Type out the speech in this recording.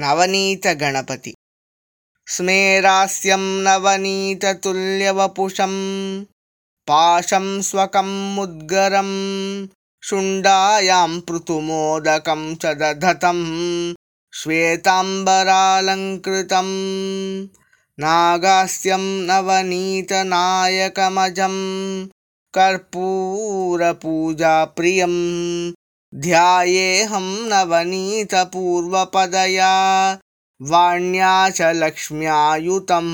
नवनीतगणपति। स्मेरास्यं नवनीततुल्यवपुषं पाशं स्वकं मुद्गरं शुण्डायां पृथुमोदकं च दधतं श्वेताम्बरालङ्कृतं नागास्यं नवनीतनायकमजं कर्पूरपूजाप्रियं ध्यायेऽहं नवनीतपूर्वपदया वाण्या च लक्ष्म्यायुतम्